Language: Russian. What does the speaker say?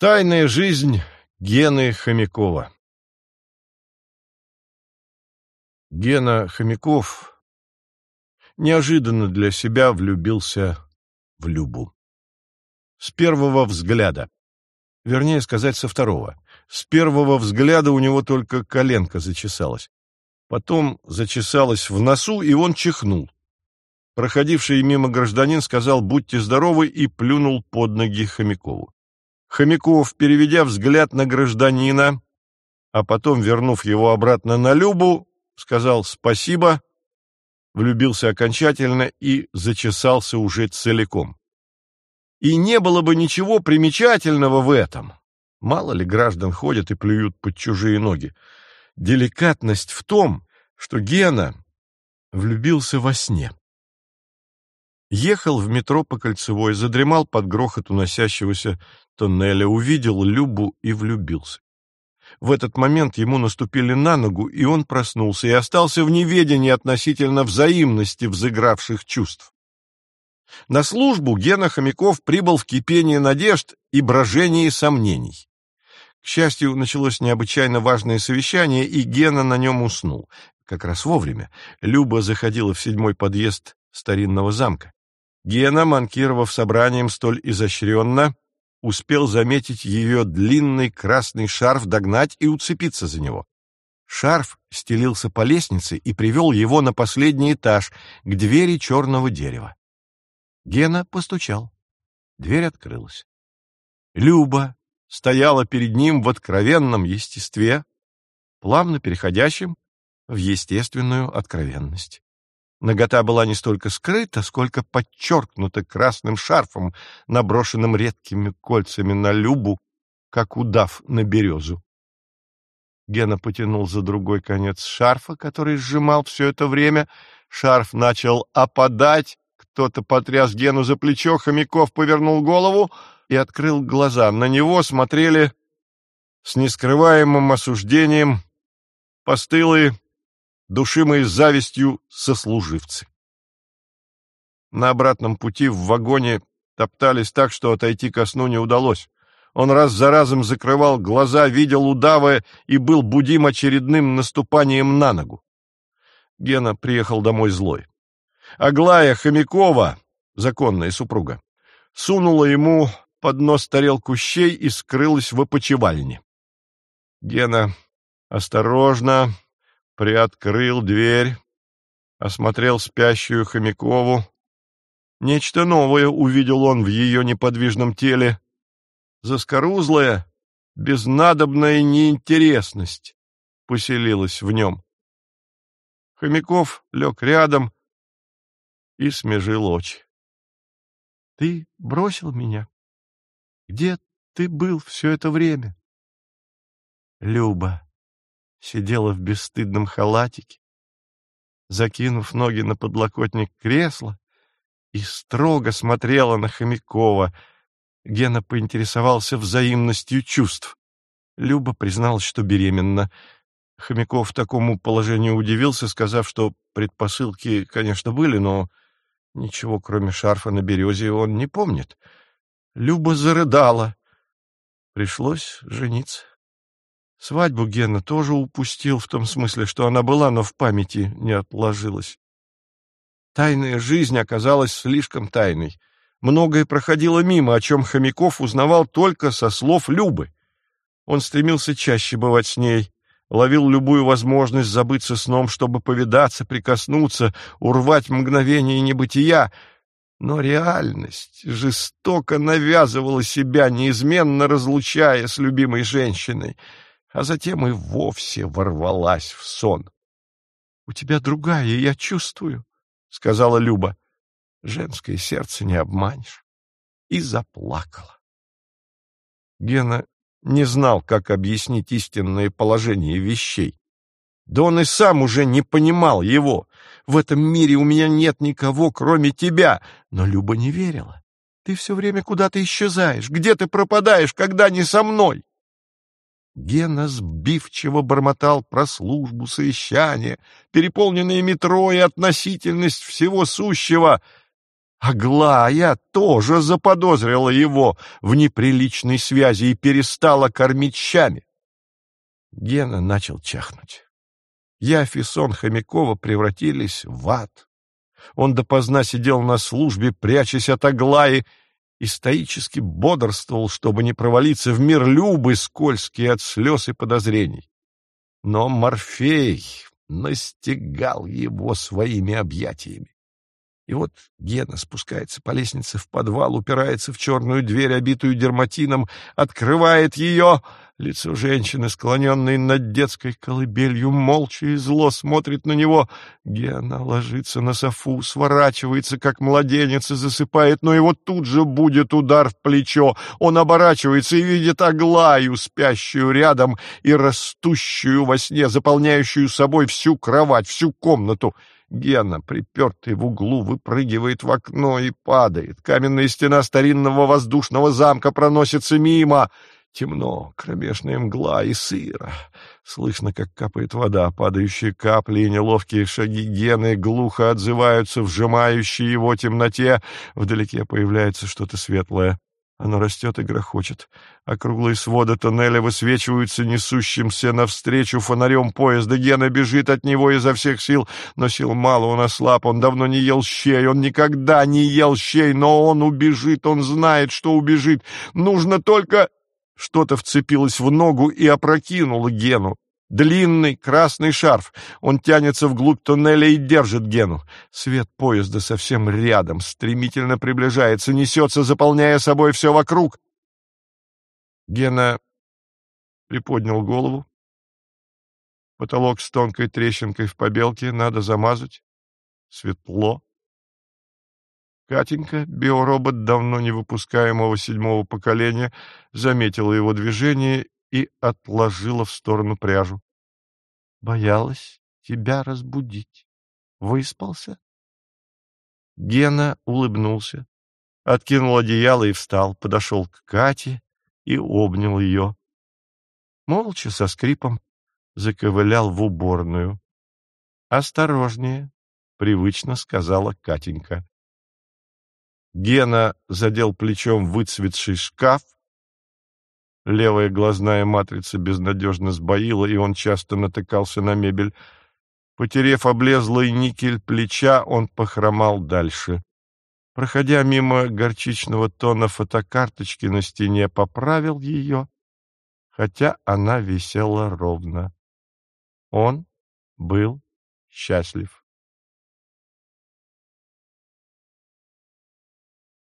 Тайная жизнь Гены Хомякова Гена Хомяков неожиданно для себя влюбился в Любу. С первого взгляда. Вернее сказать, со второго. С первого взгляда у него только коленка зачесалась. Потом зачесалась в носу, и он чихнул. Проходивший мимо гражданин сказал «Будьте здоровы» и плюнул под ноги Хомякову. Хомяков, переведя взгляд на гражданина, а потом, вернув его обратно на Любу, сказал «спасибо», влюбился окончательно и зачесался уже целиком. И не было бы ничего примечательного в этом. Мало ли граждан ходят и плюют под чужие ноги. Деликатность в том, что Гена влюбился во сне. Ехал в метро по Кольцевой, задремал под грохот уносящегося тоннеля, увидел Любу и влюбился. В этот момент ему наступили на ногу, и он проснулся и остался в неведении относительно взаимности взыгравших чувств. На службу Гена Хомяков прибыл в кипении надежд и брожении сомнений. К счастью, началось необычайно важное совещание, и Гена на нем уснул. Как раз вовремя. Люба заходила в седьмой подъезд старинного замка. Гена, манкировав собранием столь изощренно, успел заметить ее длинный красный шарф, догнать и уцепиться за него. Шарф стелился по лестнице и привел его на последний этаж, к двери черного дерева. Гена постучал. Дверь открылась. Люба стояла перед ним в откровенном естестве, плавно переходящем в естественную откровенность. Нагота была не столько скрыта, сколько подчеркнута красным шарфом, наброшенным редкими кольцами на Любу, как удав на березу. Гена потянул за другой конец шарфа, который сжимал все это время. Шарф начал опадать, кто-то потряс Гену за плечо, Хомяков повернул голову и открыл глаза. На него смотрели с нескрываемым осуждением постылые, душимые завистью сослуживцы. На обратном пути в вагоне топтались так, что отойти ко сну не удалось. Он раз за разом закрывал глаза, видел удавы и был будим очередным наступанием на ногу. Гена приехал домой злой. Аглая Хомякова, законная супруга, сунула ему под нос тарелку щей и скрылась в опочивальне. Гена осторожно, приоткрыл дверь, осмотрел спящую Хомякову. Нечто новое увидел он в ее неподвижном теле. Заскорузлая, безнадобная неинтересность поселилась в нем. Хомяков лег рядом и смежил очи. — Ты бросил меня? Где ты был все это время? — Люба, сидела в бесстыдном халатике, закинув ноги на подлокотник кресла, и строго смотрела на Хомякова. Гена поинтересовался взаимностью чувств. Люба призналась, что беременна. Хомяков такому положению удивился, сказав, что предпосылки, конечно, были, но ничего, кроме шарфа на березе, он не помнит. Люба зарыдала. Пришлось жениться. Свадьбу Гена тоже упустил, в том смысле, что она была, но в памяти не отложилась. Тайная жизнь оказалась слишком тайной. Многое проходило мимо, о чем Хомяков узнавал только со слов Любы. Он стремился чаще бывать с ней, ловил любую возможность забыться сном, чтобы повидаться, прикоснуться, урвать мгновение небытия. Но реальность жестоко навязывала себя, неизменно разлучая с любимой женщиной — а затем и вовсе ворвалась в сон. — У тебя другая, я чувствую, — сказала Люба. Женское сердце не обманешь. И заплакала. Гена не знал, как объяснить истинное положение вещей. Да он и сам уже не понимал его. В этом мире у меня нет никого, кроме тебя. Но Люба не верила. Ты все время куда-то исчезаешь. Где ты пропадаешь, когда не со мной? Гена сбивчиво бормотал про службу, совещание, переполненное метро и относительность всего сущего. Аглая тоже заподозрила его в неприличной связи и перестала кормить щами. Гена начал чахнуть. Яфь и сон Хомякова превратились в ад. Он допоздна сидел на службе, прячась от Аглаи, и стоически бодрствовал, чтобы не провалиться в мир Любы, скользкий от слез и подозрений. Но Морфей настигал его своими объятиями. И вот Гена спускается по лестнице в подвал, упирается в черную дверь, обитую дерматином, открывает ее. Лицо женщины, склоненной над детской колыбелью, молча и зло смотрит на него. Гена ложится на софу, сворачивается, как младенец, и засыпает, но его тут же будет удар в плечо. Он оборачивается и видит Аглаю, спящую рядом и растущую во сне, заполняющую собой всю кровать, всю комнату. Гена, припертый в углу, выпрыгивает в окно и падает. Каменная стена старинного воздушного замка проносится мимо. Темно, кромешная мгла и сыро. Слышно, как капает вода, падающие капли и неловкие шаги Гены глухо отзываются в сжимающей его темноте. Вдалеке появляется что-то светлое. Оно растет и грохочет. Округлые своды тоннеля высвечиваются несущимся навстречу фонарем поезда. Гена бежит от него изо всех сил, но сил мало, он ослаб, он давно не ел щей, он никогда не ел щей, но он убежит, он знает, что убежит. Нужно только... Что-то вцепилось в ногу и опрокинуло Гену. Длинный красный шарф. Он тянется вглубь туннеля и держит Гену. Свет поезда совсем рядом, стремительно приближается, несется, заполняя собой все вокруг. Гена приподнял голову. Потолок с тонкой трещинкой в побелке надо замазать. Светло. Катенька, биоробот давно не выпускаемого седьмого поколения, заметила его движение и отложила в сторону пряжу. Боялась тебя разбудить. Выспался? Гена улыбнулся, откинул одеяло и встал, подошел к Кате и обнял ее. Молча, со скрипом, заковылял в уборную. «Осторожнее», — привычно сказала Катенька. Гена задел плечом выцветший шкаф, Левая глазная матрица безнадежно сбоила, и он часто натыкался на мебель. Потерев облезлый никель плеча, он похромал дальше. Проходя мимо горчичного тона фотокарточки на стене, поправил ее, хотя она висела ровно. Он был счастлив.